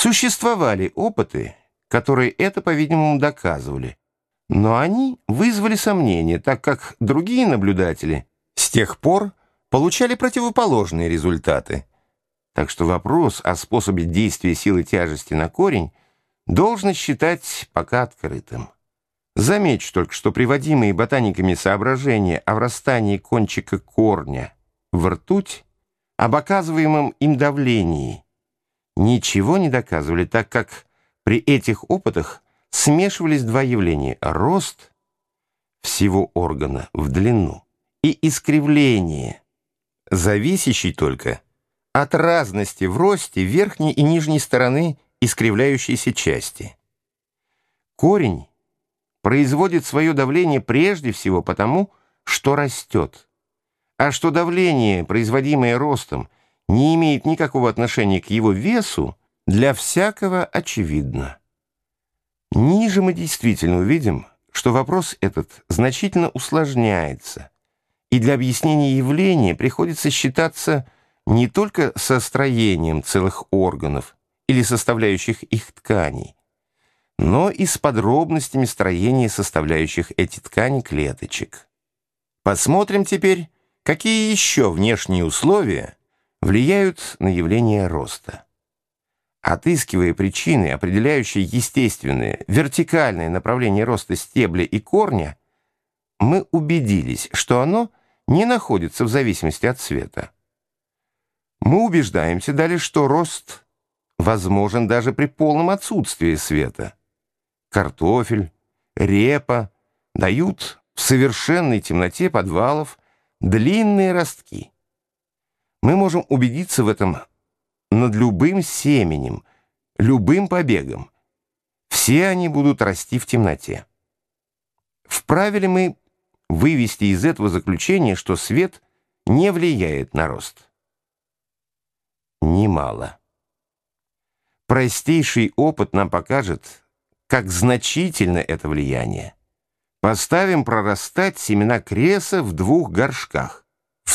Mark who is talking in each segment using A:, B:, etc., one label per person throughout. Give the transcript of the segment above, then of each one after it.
A: Существовали опыты, которые это, по-видимому, доказывали, но они вызвали сомнения, так как другие наблюдатели с тех пор получали противоположные результаты. Так что вопрос о способе действия силы тяжести на корень должен считать пока открытым. Замечу только, что приводимые ботаниками соображения о врастании кончика корня в ртуть, об оказываемом им давлении, ничего не доказывали, так как при этих опытах смешивались два явления – рост всего органа в длину и искривление, зависящий только от разности в росте верхней и нижней стороны искривляющейся части. Корень производит свое давление прежде всего потому, что растет. А что давление, производимое ростом, не имеет никакого отношения к его весу, для всякого очевидно. Ниже мы действительно увидим, что вопрос этот значительно усложняется, и для объяснения явления приходится считаться не только со строением целых органов или составляющих их тканей, но и с подробностями строения составляющих эти ткани клеточек. Посмотрим теперь, какие еще внешние условия влияют на явление роста. Отыскивая причины, определяющие естественное, вертикальное направление роста стебля и корня, мы убедились, что оно не находится в зависимости от цвета. Мы убеждаемся далее, что рост возможен даже при полном отсутствии света – картофель, репа дают в совершенной темноте подвалов длинные ростки. Мы можем убедиться в этом над любым семенем, любым побегом. Все они будут расти в темноте. Вправе ли мы вывести из этого заключения, что свет не влияет на рост? Немало. Простейший опыт нам покажет, как значительно это влияние. Поставим прорастать семена креса в двух горшках,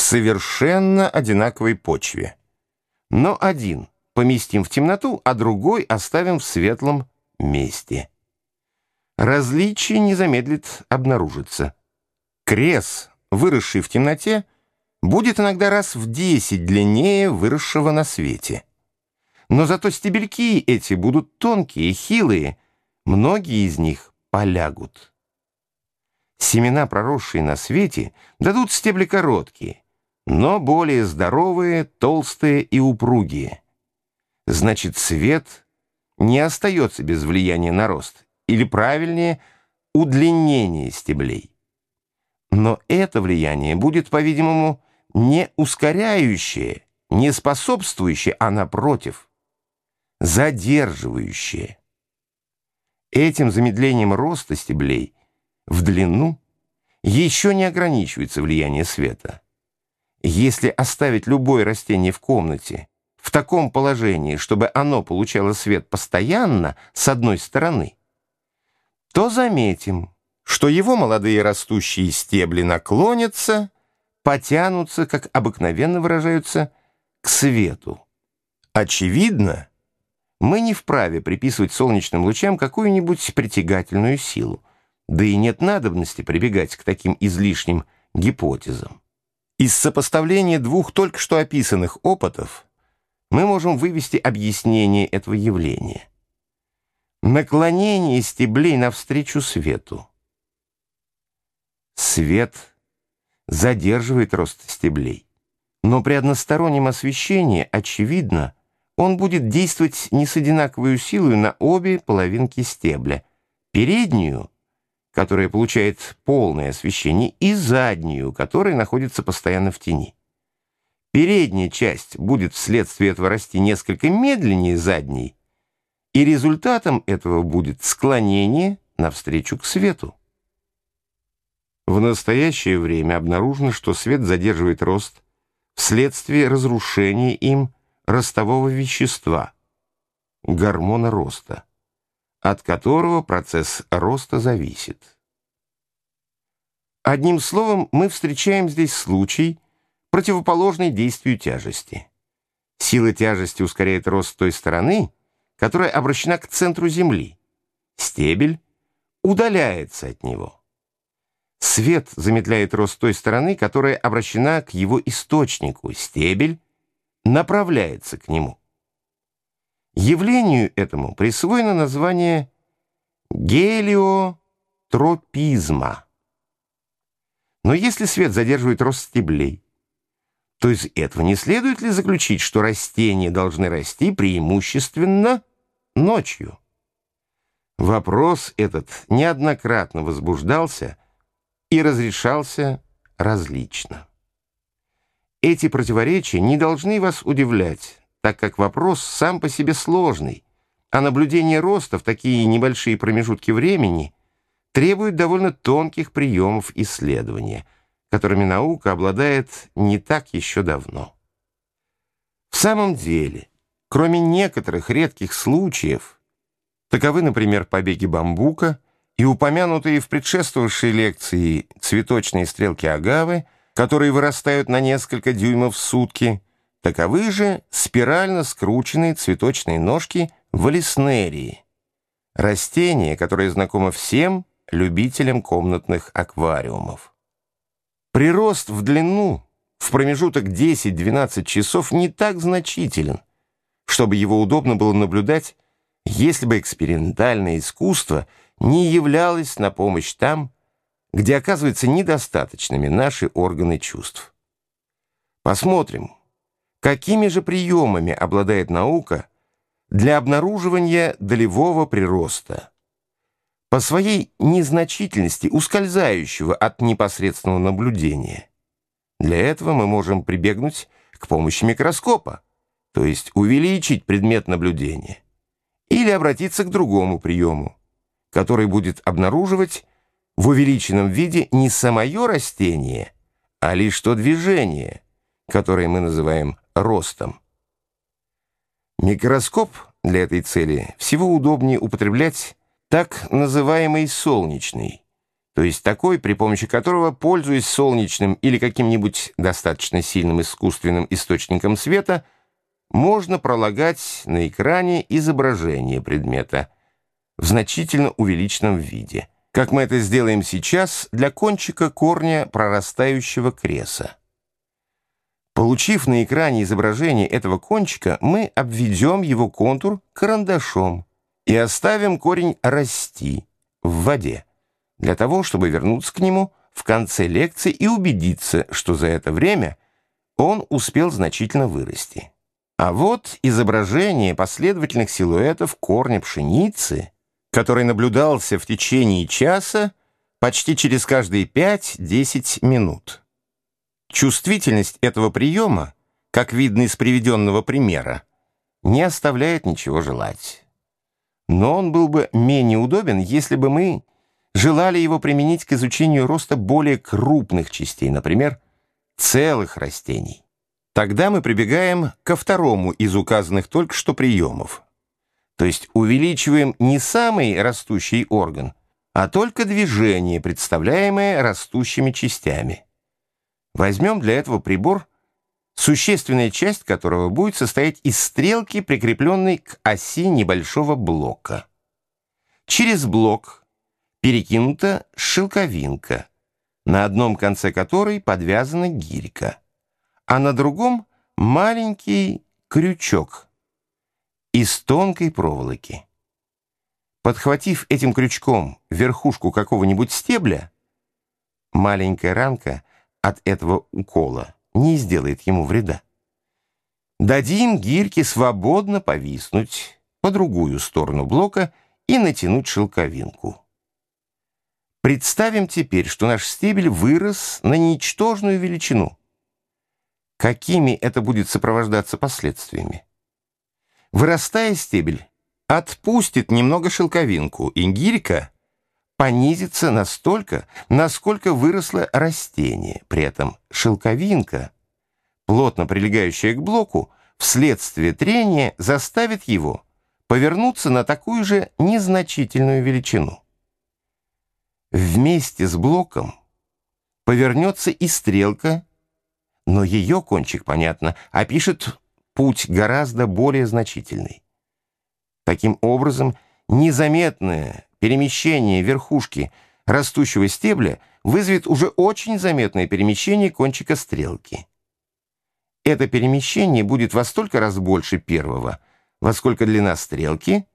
A: совершенно одинаковой почве. Но один поместим в темноту, а другой оставим в светлом месте. Различие не замедлит обнаружиться. Крес, выросший в темноте, будет иногда раз в десять длиннее выросшего на свете. Но зато стебельки эти будут тонкие, хилые, многие из них полягут. Семена, проросшие на свете, дадут стебли короткие, но более здоровые, толстые и упругие. Значит, свет не остается без влияния на рост, или правильнее, удлинение стеблей. Но это влияние будет, по-видимому, не ускоряющее, не способствующее, а напротив, задерживающее. Этим замедлением роста стеблей в длину еще не ограничивается влияние света. Если оставить любое растение в комнате в таком положении, чтобы оно получало свет постоянно с одной стороны, то заметим, что его молодые растущие стебли наклонятся, потянутся, как обыкновенно выражаются, к свету. Очевидно, мы не вправе приписывать солнечным лучам какую-нибудь притягательную силу, да и нет надобности прибегать к таким излишним гипотезам. Из сопоставления двух только что описанных опытов мы можем вывести объяснение этого явления. Наклонение стеблей навстречу свету. Свет задерживает рост стеблей, но при одностороннем освещении, очевидно, он будет действовать не с одинаковой силой на обе половинки стебля. Переднюю, которая получает полное освещение, и заднюю, которая находится постоянно в тени. Передняя часть будет вследствие этого расти несколько медленнее задней, и результатом этого будет склонение навстречу к свету. В настоящее время обнаружено, что свет задерживает рост вследствие разрушения им ростового вещества, гормона роста, от которого процесс роста зависит. Одним словом, мы встречаем здесь случай, противоположный действию тяжести. Сила тяжести ускоряет рост той стороны, которая обращена к центру Земли. Стебель удаляется от него. Свет замедляет рост той стороны, которая обращена к его источнику. Стебель направляется к нему. Явлению этому присвоено название гелиотропизма. Но если свет задерживает рост стеблей, то из этого не следует ли заключить, что растения должны расти преимущественно ночью? Вопрос этот неоднократно возбуждался и разрешался различно. Эти противоречия не должны вас удивлять, так как вопрос сам по себе сложный, а наблюдение роста в такие небольшие промежутки времени требует довольно тонких приемов исследования, которыми наука обладает не так еще давно. В самом деле, кроме некоторых редких случаев, таковы, например, побеги бамбука и упомянутые в предшествовавшей лекции цветочные стрелки агавы, которые вырастают на несколько дюймов в сутки, таковы же спирально скрученные цветочные ножки валиснерии, растение, которое знакомо всем любителям комнатных аквариумов. Прирост в длину в промежуток 10-12 часов не так значителен, чтобы его удобно было наблюдать, если бы экспериментальное искусство не являлось на помощь там, где оказываются недостаточными наши органы чувств. Посмотрим, какими же приемами обладает наука для обнаруживания долевого прироста по своей незначительности ускользающего от непосредственного наблюдения. Для этого мы можем прибегнуть к помощи микроскопа, то есть увеличить предмет наблюдения, или обратиться к другому приему, который будет обнаруживать в увеличенном виде не самое растение, а лишь то движение, которое мы называем ростом. Микроскоп для этой цели всего удобнее употреблять так называемый солнечный, то есть такой, при помощи которого, пользуясь солнечным или каким-нибудь достаточно сильным искусственным источником света, можно пролагать на экране изображение предмета в значительно увеличенном виде, как мы это сделаем сейчас для кончика корня прорастающего креса. Получив на экране изображение этого кончика, мы обведем его контур карандашом и оставим корень расти в воде, для того, чтобы вернуться к нему в конце лекции и убедиться, что за это время он успел значительно вырасти. А вот изображение последовательных силуэтов корня пшеницы, который наблюдался в течение часа почти через каждые 5-10 минут. Чувствительность этого приема, как видно из приведенного примера, не оставляет ничего желать но он был бы менее удобен, если бы мы желали его применить к изучению роста более крупных частей, например, целых растений. Тогда мы прибегаем ко второму из указанных только что приемов. То есть увеличиваем не самый растущий орган, а только движение, представляемое растущими частями. Возьмем для этого прибор – существенная часть которого будет состоять из стрелки, прикрепленной к оси небольшого блока. Через блок перекинута шелковинка, на одном конце которой подвязана гирька, а на другом маленький крючок из тонкой проволоки. Подхватив этим крючком верхушку какого-нибудь стебля, маленькая ранка от этого укола не сделает ему вреда. Дадим гирьке свободно повиснуть по другую сторону блока и натянуть шелковинку. Представим теперь, что наш стебель вырос на ничтожную величину. Какими это будет сопровождаться последствиями? Вырастая стебель, отпустит немного шелковинку, и гирька понизится настолько, насколько выросло растение. При этом шелковинка, плотно прилегающая к блоку, вследствие трения заставит его повернуться на такую же незначительную величину. Вместе с блоком повернется и стрелка, но ее кончик, понятно, опишет путь гораздо более значительный. Таким образом, незаметное перемещение верхушки растущего стебля вызовет уже очень заметное перемещение кончика стрелки. Это перемещение будет во столько раз больше первого, во сколько длина стрелки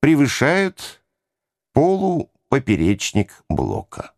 A: превышает полупоперечник блока.